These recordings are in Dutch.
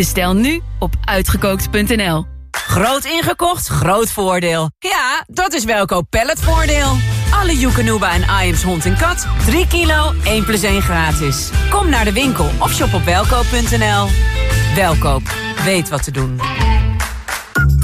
Bestel nu op uitgekookt.nl. Groot ingekocht, groot voordeel. Ja, dat is Welkoop Palletvoordeel. Alle Joekanuba en Iams hond en kat. 3 kilo, 1 plus 1 gratis. Kom naar de winkel of shop op welkoop.nl. Welkoop, weet wat te doen.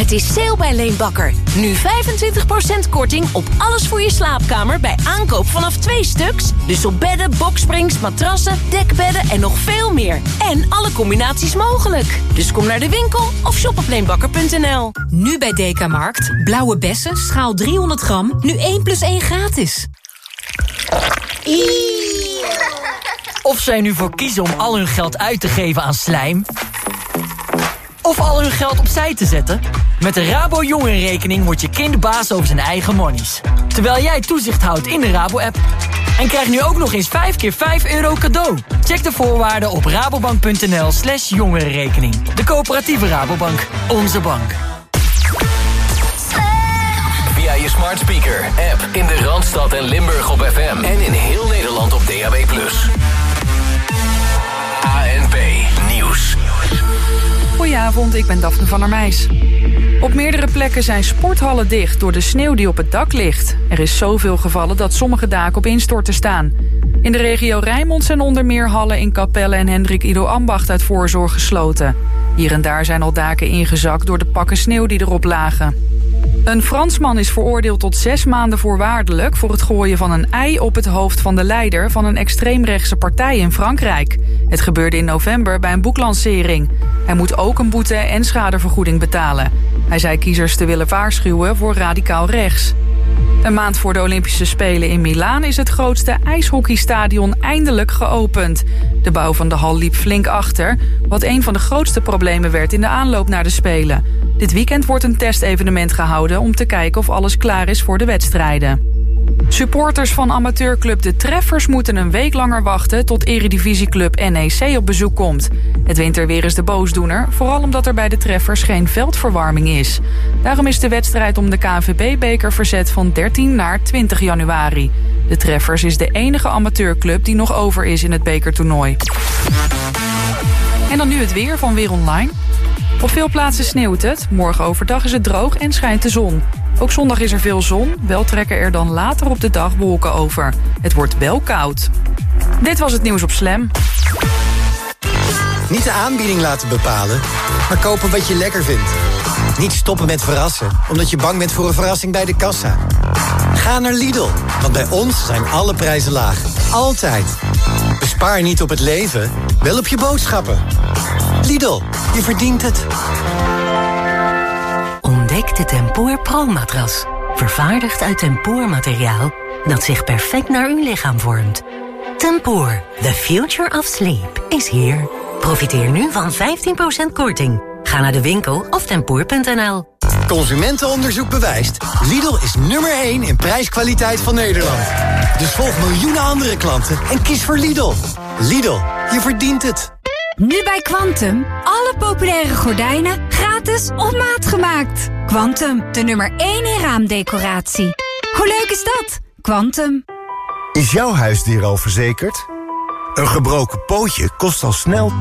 Het is sale bij Leenbakker. Nu 25% korting op alles voor je slaapkamer bij aankoop vanaf twee stuks. Dus op bedden, boksprings, matrassen, dekbedden en nog veel meer. En alle combinaties mogelijk. Dus kom naar de winkel of shop op leenbakker.nl. Nu bij Dekamarkt. Blauwe bessen, schaal 300 gram, nu 1 plus 1 gratis. Of zij nu voor kiezen om al hun geld uit te geven aan slijm... of al hun geld opzij te zetten... met de Rabo Jongerenrekening wordt je kind baas over zijn eigen monies. Terwijl jij toezicht houdt in de Rabo-app. En krijg nu ook nog eens 5 keer 5 euro cadeau. Check de voorwaarden op rabobank.nl slash jongerenrekening. De coöperatieve Rabobank. Onze bank. Via je smart speaker, app in de Randstad en Limburg op FM. En in heel Nederland op DAB+. Goedenavond, ik ben Daphne van der Meijs. Op meerdere plekken zijn sporthallen dicht door de sneeuw die op het dak ligt. Er is zoveel gevallen dat sommige daken op instorten staan. In de regio Rijnmond zijn onder meer hallen in Capelle en Hendrik Ido Ambacht uit voorzorg gesloten. Hier en daar zijn al daken ingezakt door de pakken sneeuw die erop lagen. Een Fransman is veroordeeld tot zes maanden voorwaardelijk... voor het gooien van een ei op het hoofd van de leider... van een extreemrechtse partij in Frankrijk. Het gebeurde in november bij een boeklancering. Hij moet ook een boete en schadevergoeding betalen. Hij zei kiezers te willen waarschuwen voor radicaal rechts. Een maand voor de Olympische Spelen in Milaan is het grootste ijshockeystadion eindelijk geopend. De bouw van de hal liep flink achter, wat een van de grootste problemen werd in de aanloop naar de Spelen. Dit weekend wordt een testevenement gehouden om te kijken of alles klaar is voor de wedstrijden. Supporters van amateurclub De Treffers moeten een week langer wachten tot eredivisieclub NEC op bezoek komt. Het winterweer is de boosdoener, vooral omdat er bij de Treffers geen veldverwarming is. Daarom is de wedstrijd om de KNVB-beker verzet van 13 naar 20 januari. De Treffers is de enige amateurclub die nog over is in het bekertoernooi. En dan nu het weer van Weer Online. Op veel plaatsen sneeuwt het. Morgen overdag is het droog en schijnt de zon. Ook zondag is er veel zon. Wel trekken er dan later op de dag wolken over. Het wordt wel koud. Dit was het nieuws op Slam. Niet de aanbieding laten bepalen, maar kopen wat je lekker vindt. Niet stoppen met verrassen, omdat je bang bent voor een verrassing bij de kassa. Ga naar Lidl, want bij ons zijn alle prijzen laag. Altijd. Bespaar niet op het leven, wel op je boodschappen. Lidl, je verdient het. Ontdek de Tempoor Pro-matras. Vervaardigd uit tempoormateriaal dat zich perfect naar uw lichaam vormt. Tempoor, the future of sleep, is here. Profiteer nu van 15% korting. Ga naar de winkel of tempoor.nl. Consumentenonderzoek bewijst. Lidl is nummer 1 in prijskwaliteit van Nederland. Dus volg miljoenen andere klanten en kies voor Lidl. Lidl, je verdient het. Nu bij Quantum. Alle populaire gordijnen op maat gemaakt. Quantum, de nummer 1 in raamdecoratie. Hoe leuk is dat? Quantum. Is jouw huisdier al verzekerd? Een gebroken pootje kost al snel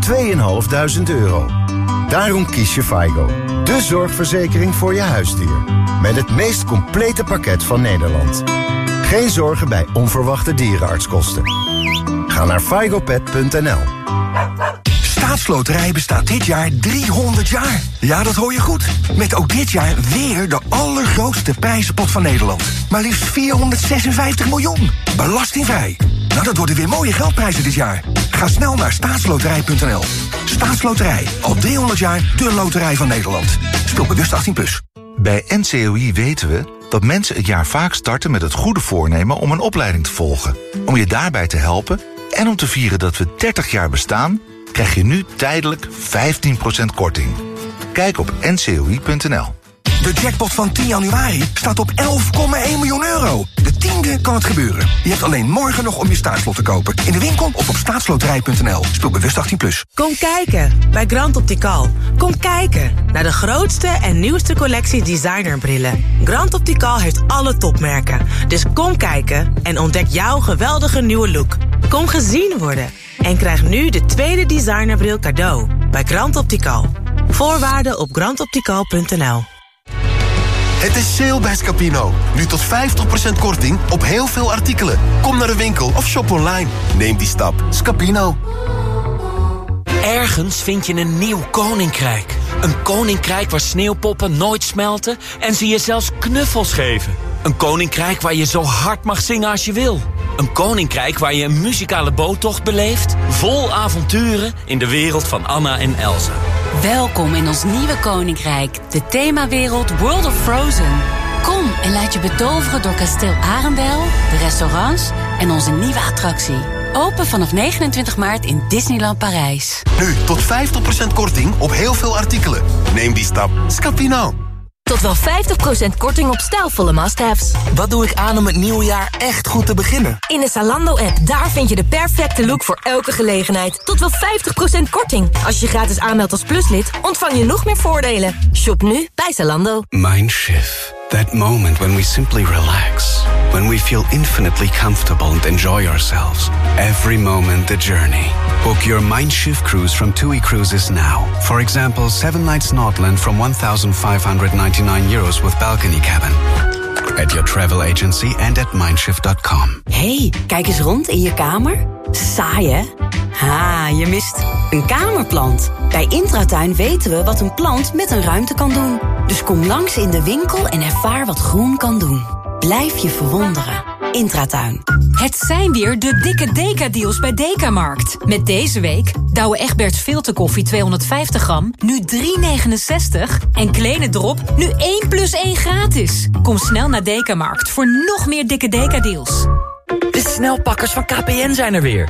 2.500 euro. Daarom kies je FIGO, de zorgverzekering voor je huisdier. Met het meest complete pakket van Nederland. Geen zorgen bij onverwachte dierenartskosten. Ga naar figopet.nl. Staatsloterij bestaat dit jaar 300 jaar. Ja, dat hoor je goed. Met ook dit jaar weer de allergrootste prijzenpot van Nederland. Maar liefst 456 miljoen. Belastingvrij. Nou, dat worden weer mooie geldprijzen dit jaar. Ga snel naar staatsloterij.nl. Staatsloterij. Al 300 jaar de loterij van Nederland. Speel bewust 18+. Plus. Bij NCOI weten we dat mensen het jaar vaak starten met het goede voornemen om een opleiding te volgen. Om je daarbij te helpen en om te vieren dat we 30 jaar bestaan, krijg je nu tijdelijk 15% korting. Kijk op ncoi.nl. De jackpot van 10 januari staat op 11,1 miljoen euro. De tiende kan het gebeuren. Je hebt alleen morgen nog om je staatslot te kopen. In de winkel of op staatsloterij.nl. Speel bewust 18+. Plus. Kom kijken bij Grand Optical. Kom kijken naar de grootste en nieuwste collectie designerbrillen. Grand Optical heeft alle topmerken. Dus kom kijken en ontdek jouw geweldige nieuwe look. Kom gezien worden en krijg nu de tweede designerbril cadeau bij Grand Optical. Voorwaarden op grandoptical.nl Het is sale bij Scapino. Nu tot 50% korting op heel veel artikelen. Kom naar de winkel of shop online. Neem die stap. Scapino. Ergens vind je een nieuw koninkrijk. Een koninkrijk waar sneeuwpoppen nooit smelten en ze je zelfs knuffels geven. Een koninkrijk waar je zo hard mag zingen als je wil. Een koninkrijk waar je een muzikale boottocht beleeft... vol avonturen in de wereld van Anna en Elsa. Welkom in ons nieuwe koninkrijk, de themawereld World of Frozen. Kom en laat je betoveren door kasteel Arendel, de restaurants en onze nieuwe attractie. Open vanaf 29 maart in Disneyland Parijs. Nu tot 50% korting op heel veel artikelen. Neem die stap. Scapino. Tot wel 50% korting op stijlvolle must-haves. Wat doe ik aan om het nieuwe jaar echt goed te beginnen? In de Zalando-app, daar vind je de perfecte look voor elke gelegenheid. Tot wel 50% korting. Als je gratis aanmeldt als pluslid, ontvang je nog meer voordelen. Shop nu bij Zalando. Mindshift. That moment when we simply relax. When we feel infinitely comfortable and enjoy ourselves. Every moment the journey. Book your Mindshift cruise from TUI Cruises now. For example, 7 nights Nordland from 1,599 euros with balcony cabin. At your travel agency and at mindshift.com. hey, kijk eens rond in je kamer. Saai, hè? Ha, je mist een kamerplant. Bij Intratuin weten we wat een plant met een ruimte kan doen. Dus kom langs in de winkel en ervaar wat groen kan doen. Blijf je verwonderen. Intratuin. Het zijn weer de dikke Deka-deals bij Dekamarkt. Met deze week Douwe Egberts filterkoffie 250 gram, nu 3,69. En Kleine Drop, nu 1 plus 1 gratis. Kom snel naar Dekamarkt voor nog meer dikke Deka-deals. De snelpakkers van KPN zijn er weer.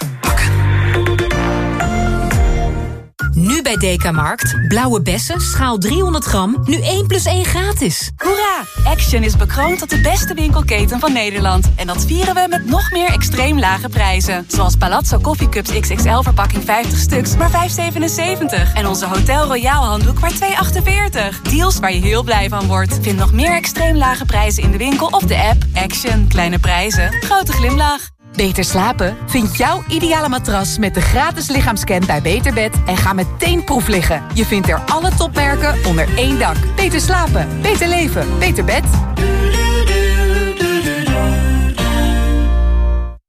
Nu bij Dekamarkt. Blauwe bessen, schaal 300 gram, nu 1 plus 1 gratis. Hoera! Action is bekroond tot de beste winkelketen van Nederland. En dat vieren we met nog meer extreem lage prijzen. Zoals Palazzo Coffee Cups XXL verpakking 50 stuks, maar 5,77. En onze Hotel Royal handdoek maar 2,48. Deals waar je heel blij van wordt. Vind nog meer extreem lage prijzen in de winkel of de app. Action. Kleine prijzen. Grote glimlach. Beter slapen? Vind jouw ideale matras met de gratis lichaamscan bij Beterbed en ga meteen proef liggen. Je vindt er alle topmerken onder één dak. Beter slapen, beter leven, beter bed.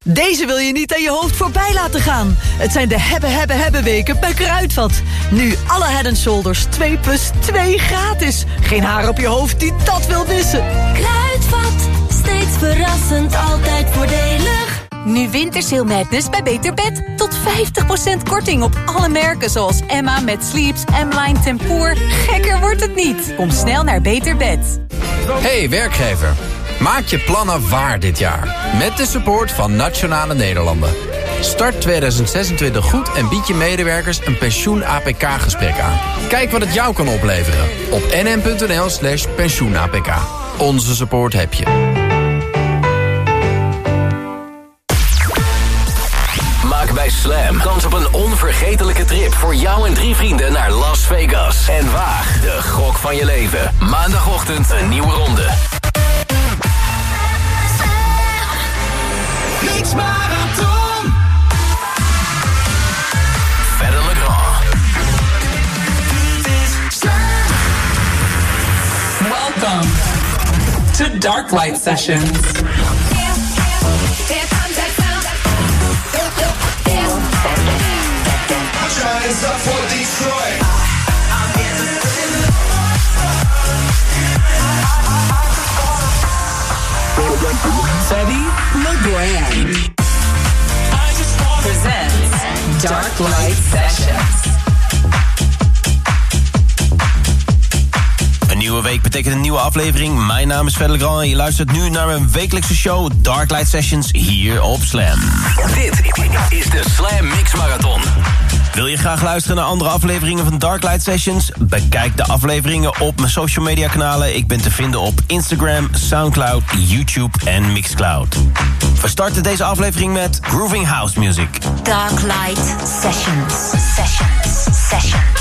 Deze wil je niet aan je hoofd voorbij laten gaan. Het zijn de hebben, hebben, hebben weken bij Kruidvat. Nu alle head shoulders 2 plus 2 gratis. Geen haar op je hoofd die dat wil missen. Kruidvat, steeds verrassend, altijd voordelig. Nu Wintersail Madness bij Beter Bed. Tot 50% korting op alle merken zoals Emma met Sleeps, M-Line Tempoor. Gekker wordt het niet. Kom snel naar Beter Bed. Hey werkgever, maak je plannen waar dit jaar. Met de support van Nationale Nederlanden. Start 2026 goed en bied je medewerkers een pensioen-APK-gesprek aan. Kijk wat het jou kan opleveren op nm.nl slash pensioen-APK. Onze support heb je. Bij Slam kans op een onvergetelijke trip voor jou en drie vrienden naar Las Vegas. En waag de gok van je leven. Maandagochtend een nieuwe ronde. Niks marathon. Verder Legrand. Welcome to Dark Light Sessions. Aflevering. Mijn naam is Fedde Grand en je luistert nu naar mijn wekelijkse show Dark Light Sessions hier op Slam. Dit is de Slam Mix Marathon. Wil je graag luisteren naar andere afleveringen van Dark Light Sessions? Bekijk de afleveringen op mijn social media kanalen. Ik ben te vinden op Instagram, Soundcloud, YouTube en Mixcloud. We starten deze aflevering met Grooving House Music. Dark Light Sessions. Sessions. Sessions. Sessions.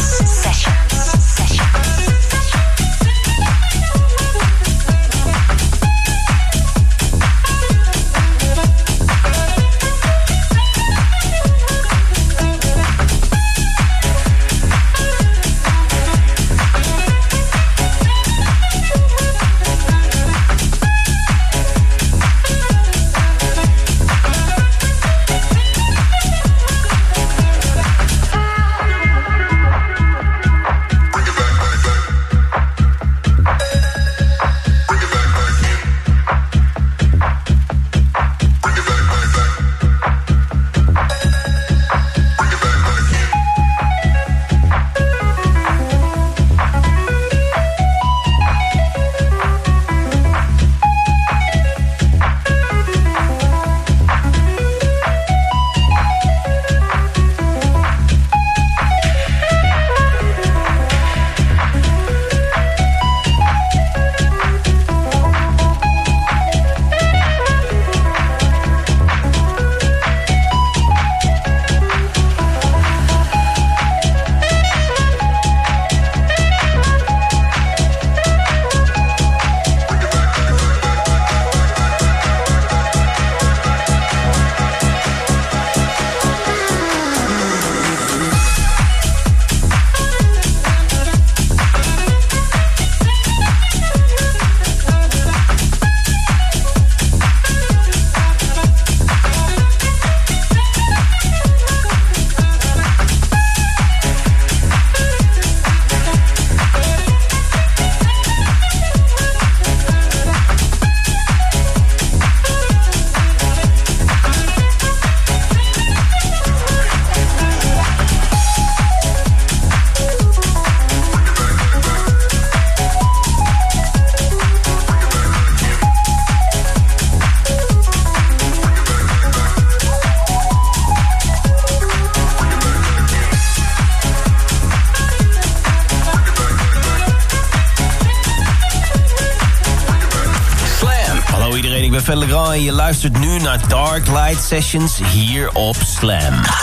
Luistert nu naar Dark Light Sessions hier op Slam.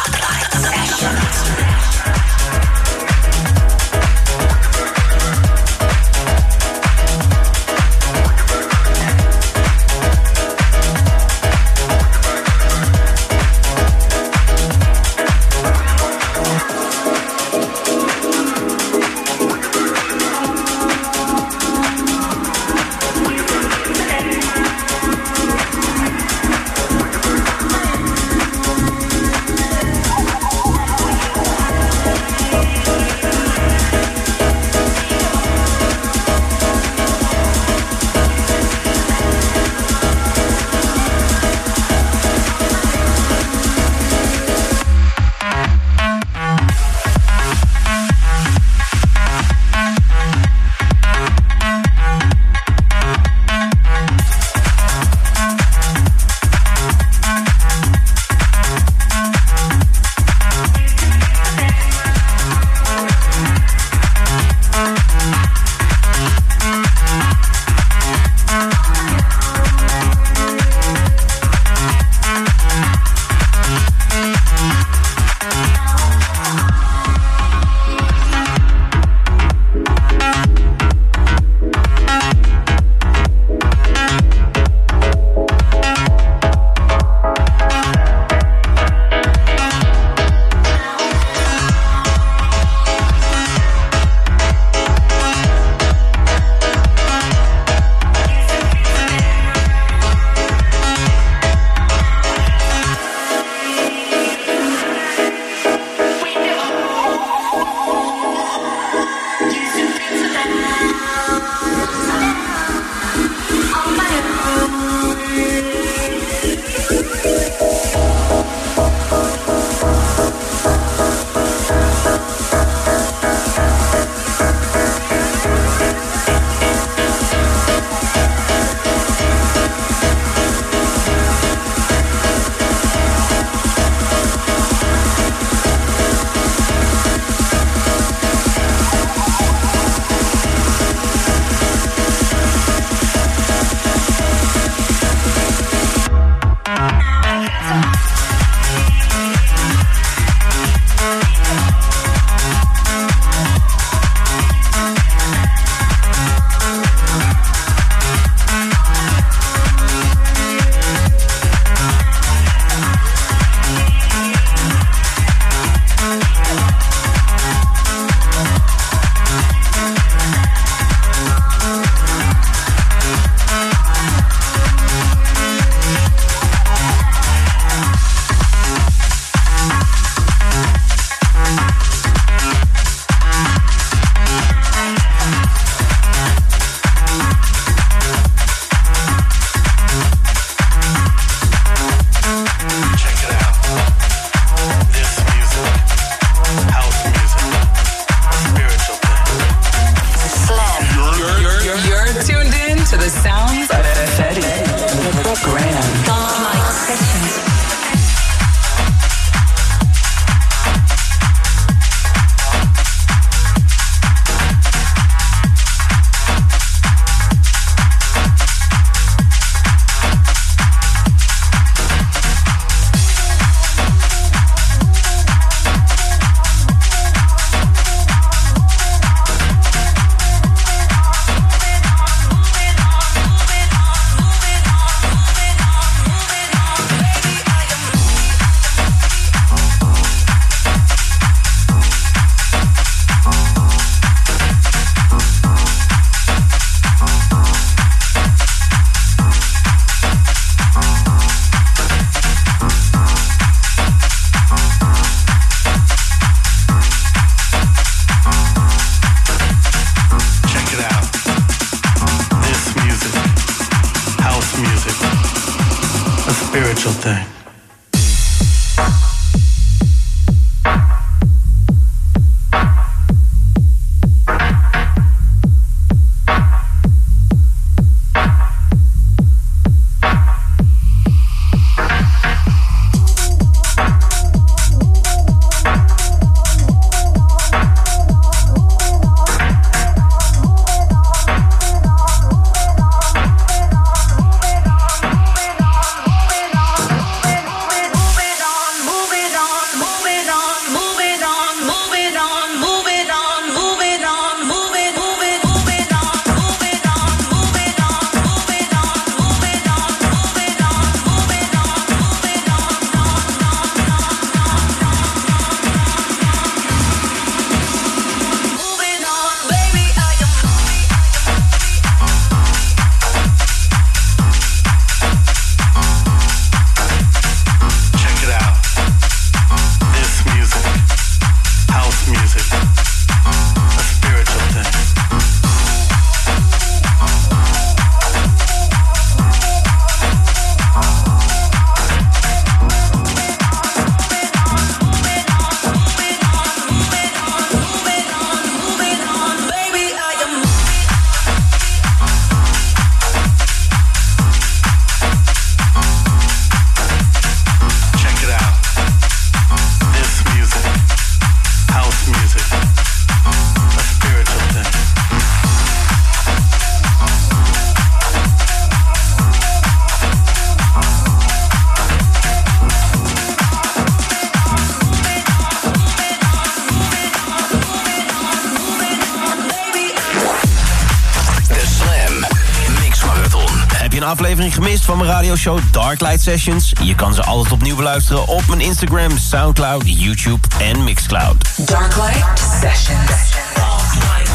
aflevering gemist van mijn radioshow Dark Light Sessions? Je kan ze altijd opnieuw beluisteren op mijn Instagram, Soundcloud, YouTube en Mixcloud. Darklight Sessions.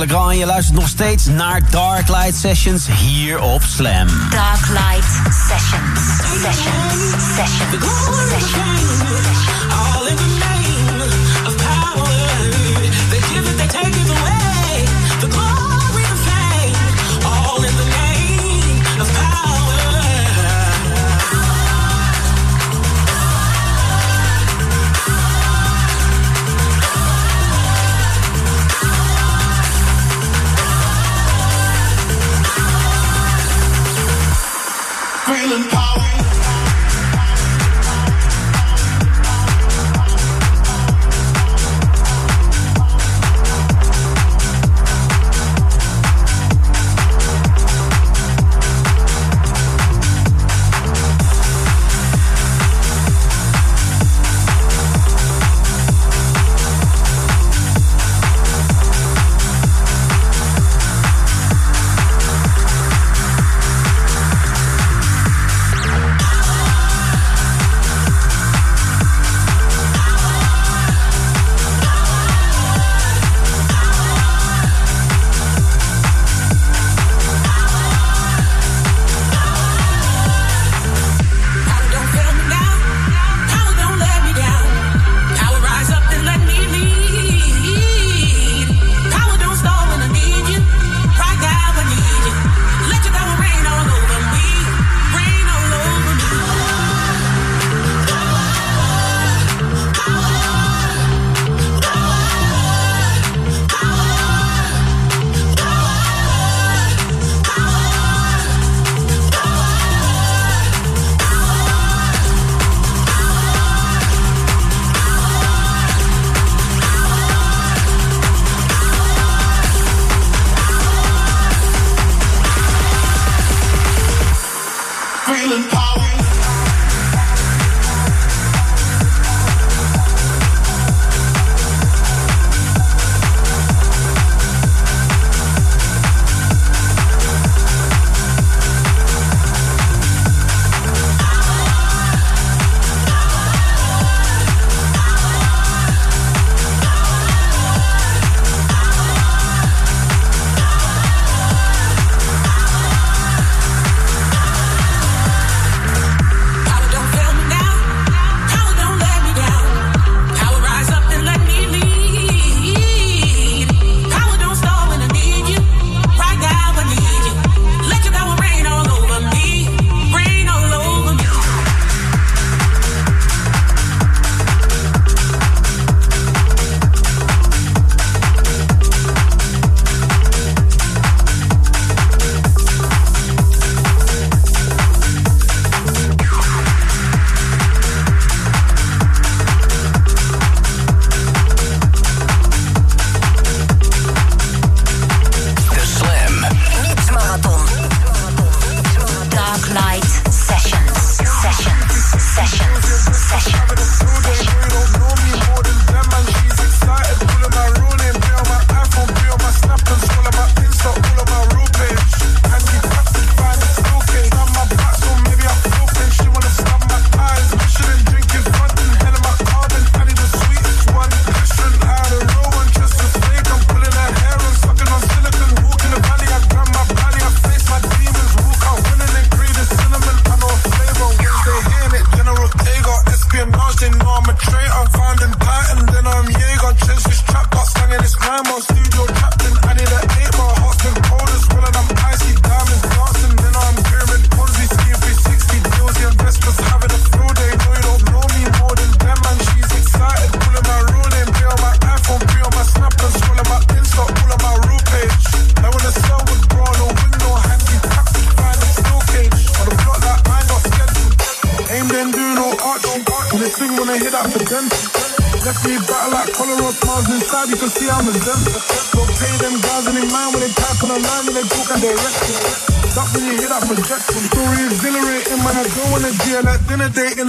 Legrand. Je luistert nog steeds naar Dark Light Sessions hier op Slam. Dark Light Sessions. Sessions. Sessions. Sessions. Sessions.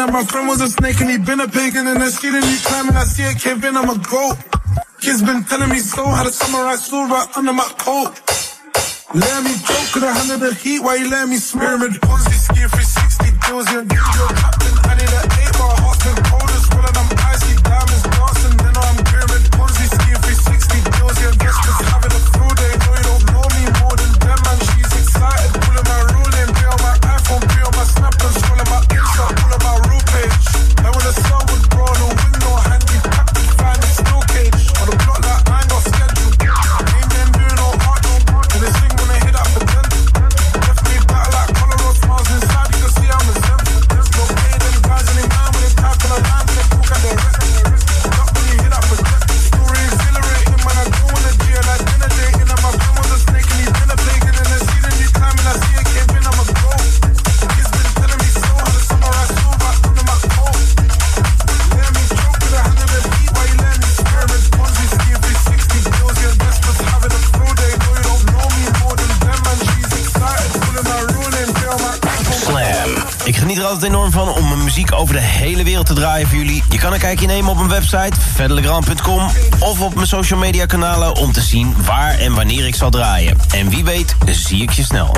that my friend was a snake and he been a pagan and that shit and he climbing. I see it caving, I'm a goat. Kids been telling me so how to summarize so right under my coat. Let me joke, could I handle the heat while you let me smear it? Ponzi scheme for 60 bills, yeah. Er altijd enorm van om mijn muziek over de hele wereld te draaien voor jullie. Je kan een kijkje nemen op mijn website, verderlegrand.com... of op mijn social media kanalen om te zien waar en wanneer ik zal draaien. En wie weet, zie ik je snel.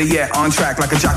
Better yet, on track like a jockey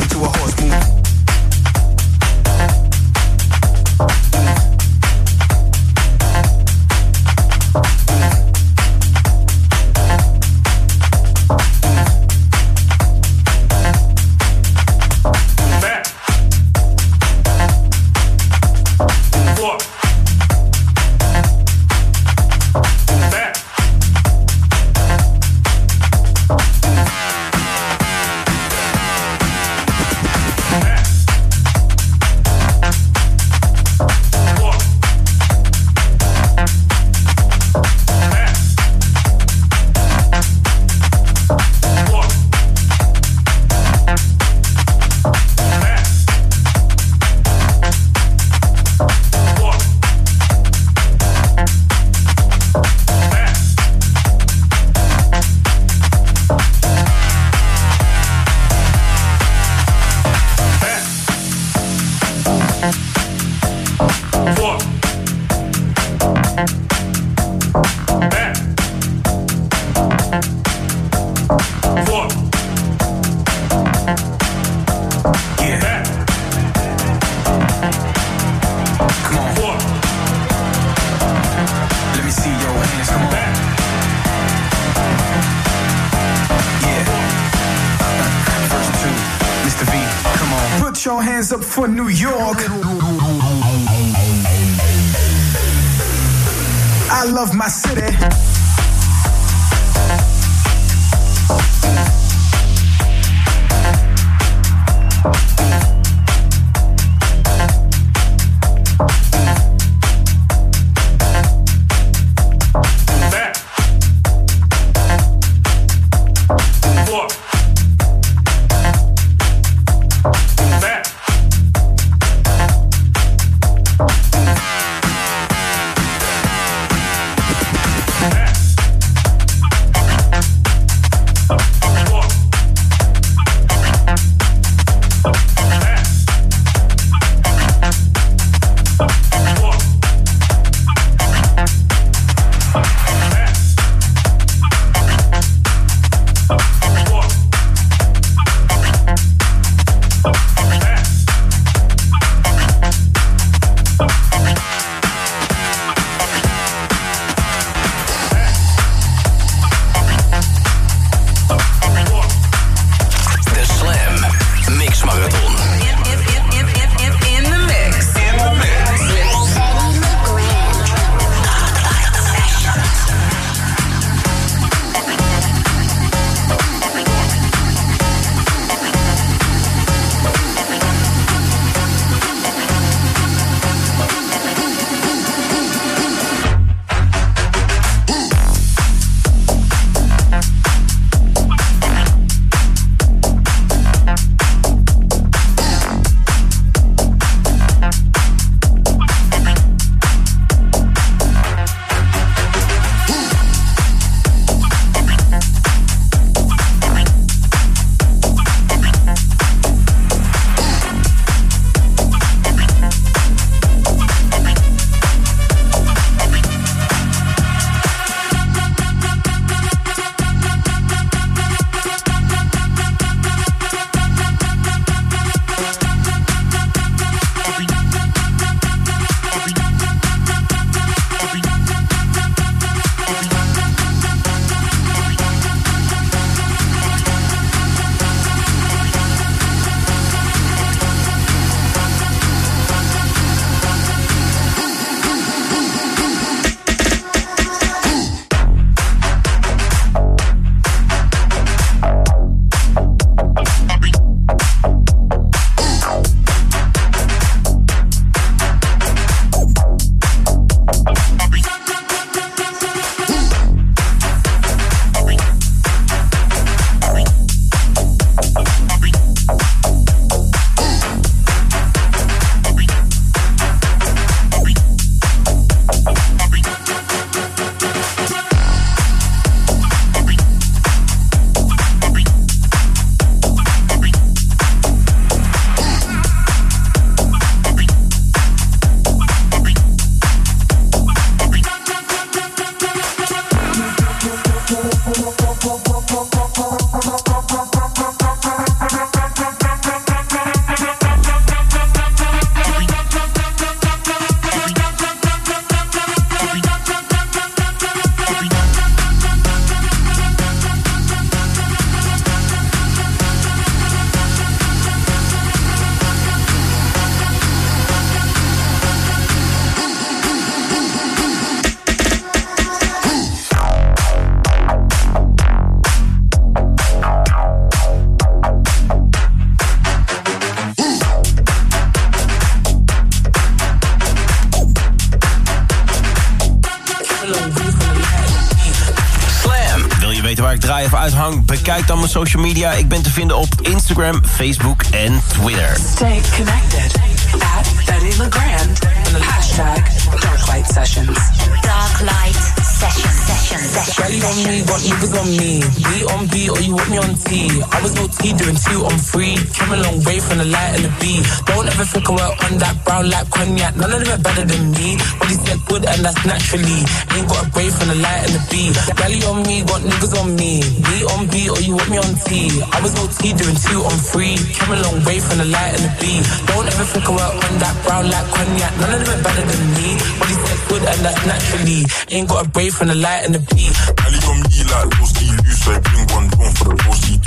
mijn social media. Ik ben te vinden op Instagram, Facebook en Twitter. Stay connected at Betty LeGrand and the hashtag Darklight Sessions. Darklight Sessions. Sessions. Belly on me, want niggas on me. B on B or you want me on T. I was no T doing two on three. Came a long way from the light and the B. Don't ever think I work on that brown like cognac. None of them are better than me. But he said good and that's naturally. Ain't got a break from the light and the B. Belly on me, want niggas on me. B on B or you want me on T. I was no T doing two on three. Came a long way from the light and the B. Don't ever think I work on that brown like cognac. None of them are better than me. But he said good and that's naturally. Ain't got a break from the light and the B. Ali on me like low ski loose, I bring one down for the too.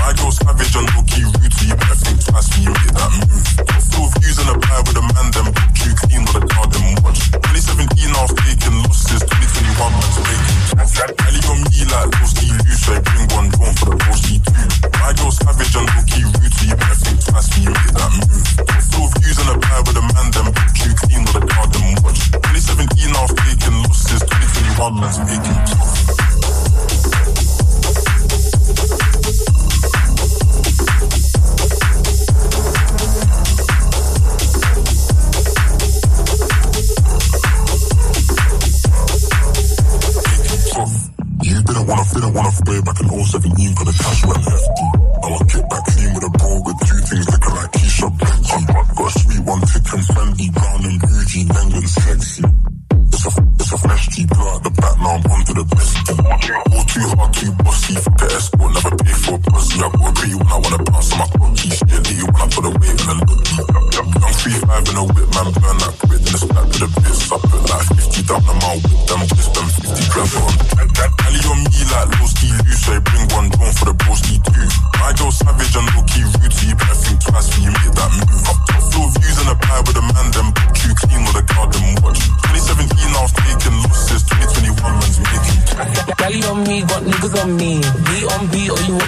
My girl savage and low key rude, so you better when you hit that move. Floor views in a bar with a man, them too clean with a car, them watch. 2017 off taking losses, 2021 man's making Ali on me like low ski loose, I bring one down for the too. My girl savage and low key rude, so you better when you hit that move. 2021 man's making tough. You didn't wanna, didn't wanna way back in 017 for the cash went hefty. I get back clean with a bro with two things looking like Keisha Bletchy. Got a sweet one, brown and banging sexy. tu raques, qui boit,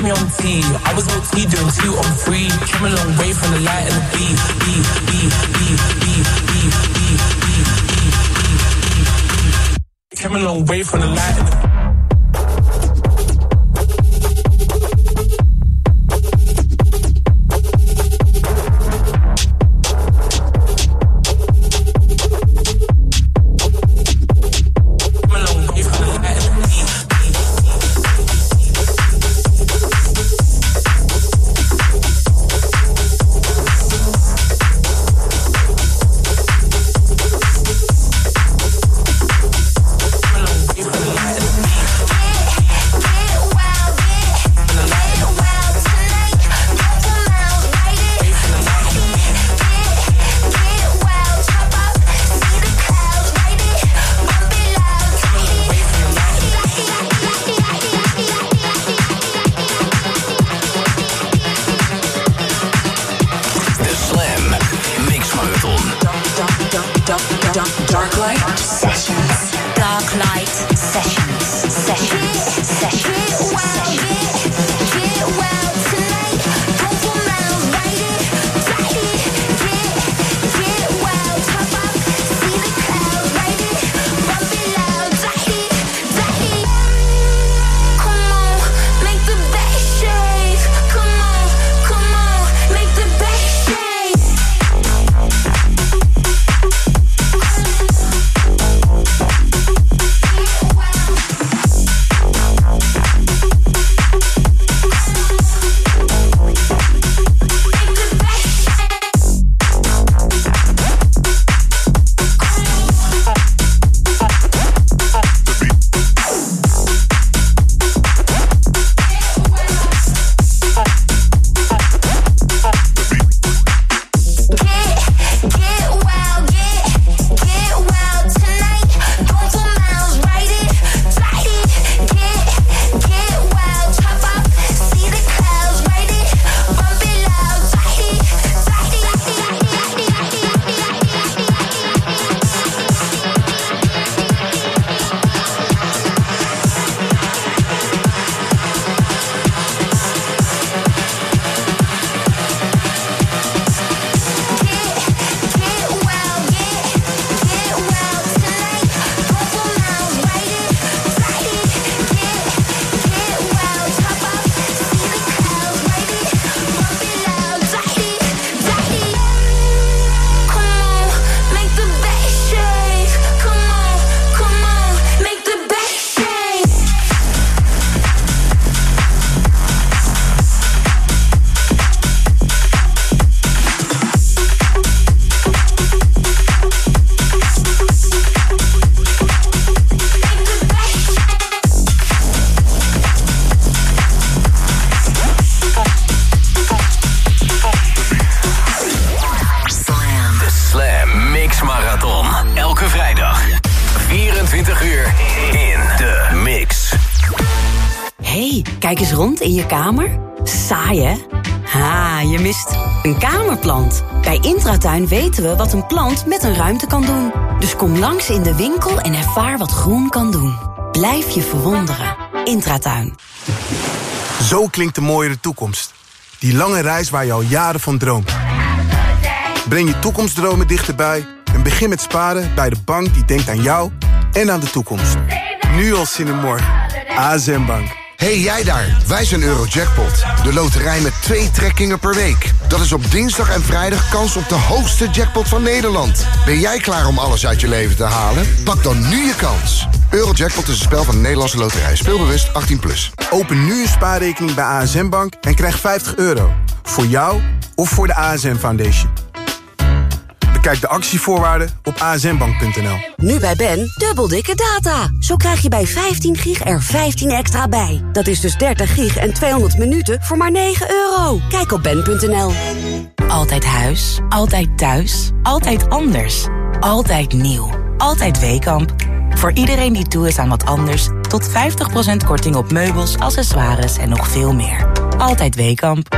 me on was no T doing two on three. Came a long way from the light and the B. Came a long way from the light and the kamer. Saai, hè? Ha, je mist een kamerplant. Bij Intratuin weten we wat een plant met een ruimte kan doen. Dus kom langs in de winkel en ervaar wat groen kan doen. Blijf je verwonderen. Intratuin. Zo klinkt de mooiere toekomst. Die lange reis waar je al jaren van droomt. Breng je toekomstdromen dichterbij en begin met sparen bij de bank die denkt aan jou en aan de toekomst. Nu al zin in morgen. ASM Bank. Hey jij daar, wij zijn Eurojackpot. De loterij met twee trekkingen per week. Dat is op dinsdag en vrijdag kans op de hoogste jackpot van Nederland. Ben jij klaar om alles uit je leven te halen? Pak dan nu je kans. Eurojackpot is een spel van de Nederlandse loterij. Speelbewust 18+. Plus. Open nu een spaarrekening bij ASM Bank en krijg 50 euro. Voor jou of voor de ASM Foundation. Bekijk de actievoorwaarden op asmbank.nl. Nu bij Ben, dubbel dikke data. Zo krijg je bij 15 gig er 15 extra bij. Dat is dus 30 gig en 200 minuten voor maar 9 euro. Kijk op ben.nl. Altijd huis, altijd thuis, altijd anders. Altijd nieuw, altijd Weekamp. Voor iedereen die toe is aan wat anders... tot 50% korting op meubels, accessoires en nog veel meer. Altijd Weekamp.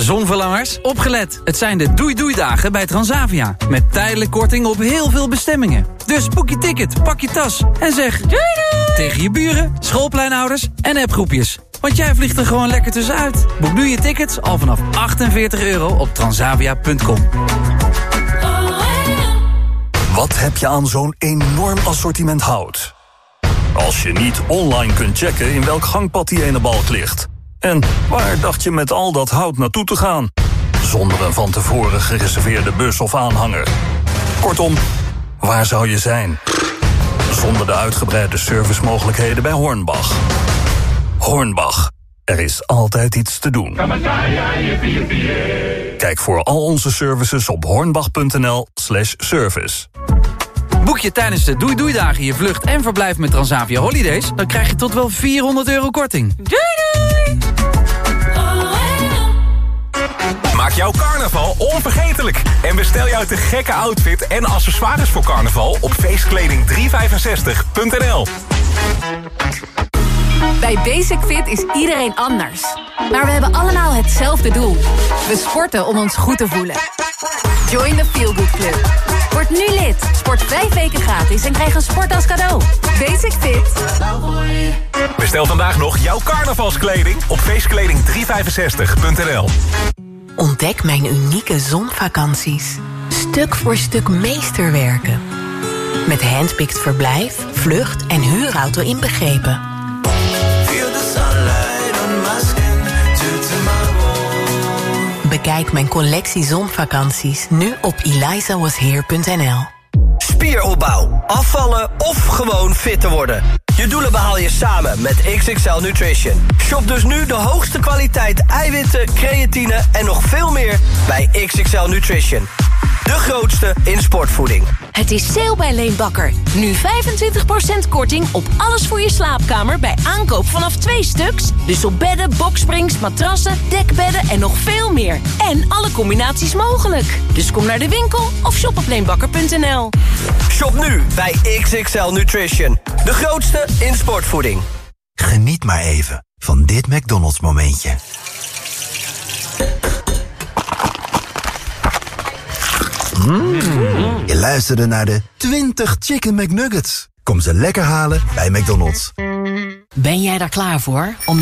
Zonverlangers, opgelet. Het zijn de doei-doei-dagen bij Transavia. Met tijdelijk korting op heel veel bestemmingen. Dus boek je ticket, pak je tas en zeg doei doei tegen je buren, schoolpleinouders en appgroepjes. Want jij vliegt er gewoon lekker tussenuit. Boek nu je tickets al vanaf 48 euro op transavia.com. Wat heb je aan zo'n enorm assortiment hout? Als je niet online kunt checken in welk gangpad die ene balk ligt. En waar dacht je met al dat hout naartoe te gaan? Zonder een van tevoren gereserveerde bus of aanhanger. Kortom, waar zou je zijn? Zonder de uitgebreide servicemogelijkheden bij Hornbach. Hornbach, er is altijd iets te doen. Kijk voor al onze services op hornbach.nl slash service. Boek je tijdens de Doei Doei Dagen je vlucht en verblijf met Transavia Holidays... dan krijg je tot wel 400 euro korting. Doei doei! Maak jouw carnaval onvergetelijk. En bestel jouw te gekke outfit en accessoires voor carnaval op feestkleding365.nl. Bij Basic Fit is iedereen anders. Maar we hebben allemaal hetzelfde doel. We sporten om ons goed te voelen. Join the Feel Good Club. Word nu lid. Sport vijf weken gratis en krijg een sport als cadeau. Basic Fit. Bestel vandaag nog jouw carnavalskleding op feestkleding365.nl. Ontdek mijn unieke zonvakanties. Stuk voor stuk meesterwerken. Met handpicked verblijf, vlucht en huurauto inbegrepen. Bekijk mijn collectie zonvakanties nu op elizawasheer.nl. Spieropbouw, afvallen of gewoon fit te worden. Je doelen behaal je samen met XXL Nutrition. Shop dus nu de hoogste kwaliteit eiwitten, creatine en nog veel meer bij XXL Nutrition. De grootste in sportvoeding. Het is sale bij Leenbakker. Nu 25% korting op alles voor je slaapkamer bij aankoop vanaf twee stuks. Dus op bedden, boksprings, matrassen, dekbedden en nog veel meer. En alle combinaties mogelijk. Dus kom naar de winkel of shop op leenbakker.nl. Shop nu bij XXL Nutrition. De grootste in sportvoeding. Geniet maar even van dit McDonald's momentje. Mm. Je luisterde naar de 20 Chicken McNuggets. Kom ze lekker halen bij McDonald's. Ben jij daar klaar voor om